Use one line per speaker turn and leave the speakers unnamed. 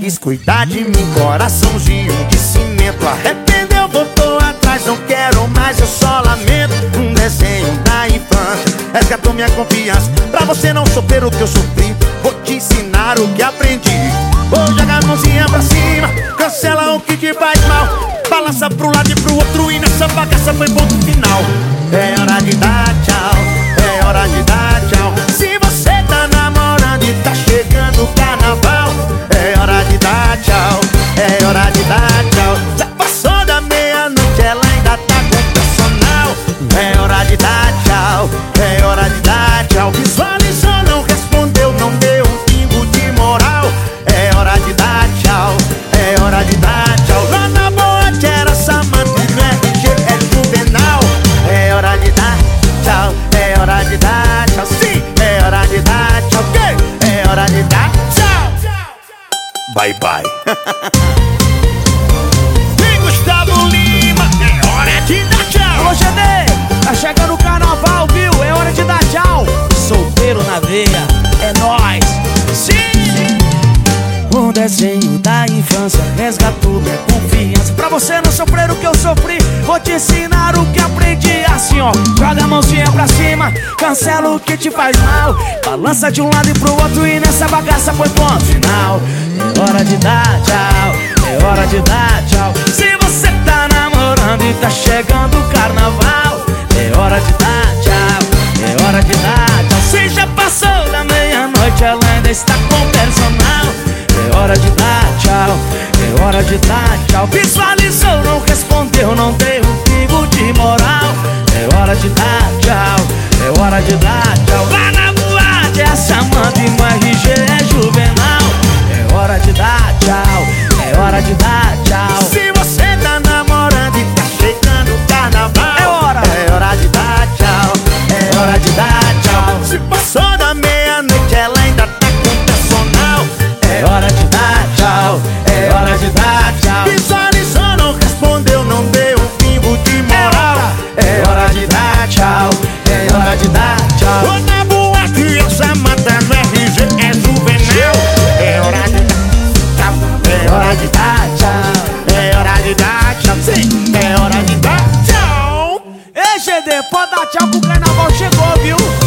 quis cuidar de mim. Coraçãozinho de cimento Arrependeu, voltou atrás Não quero mais, eu só lamento. Um desenho da infância Resgatou minha confiança. Pra você não sofrer o que eu sofri Vou te ensinar o que aprendi. Vou jogar a mãozinha pra cima Cancela o que te faz mal. Balança pro lado e pro outro E nessa bagaça foi ponto final. É hora de dar Bye bye Vem Gustavo Lima É hora de dar tchau
Alô, GD, tá chegando o carnaval, viu? É hora de dar tchau. Solteiro na veia, é nóis. Sim! Um desenho da infância resgatou minha confiança. Pra você não sofrer o que eu sofri, vou te ensinar o que aprendi. Assim, ó, joga a mãozinha pra cima, cancela o que te faz mal. Balança de um lado e pro outro e nessa bagaça foi ponto final. Dar tchau, é hora de dar tchau. Se você tá namorando e tá chegando o carnaval, é hora de dar tchau, é hora de dar tchau. Se já passou da meia-noite, ela ainda está com personal. É hora de dar tchau, é hora de dar tchau. Visualizou, não respondeu, não deu um pingo de moral. É hora de dar tchau, é hora de dar GD, pode dar tchau o carnaval chegou, viu?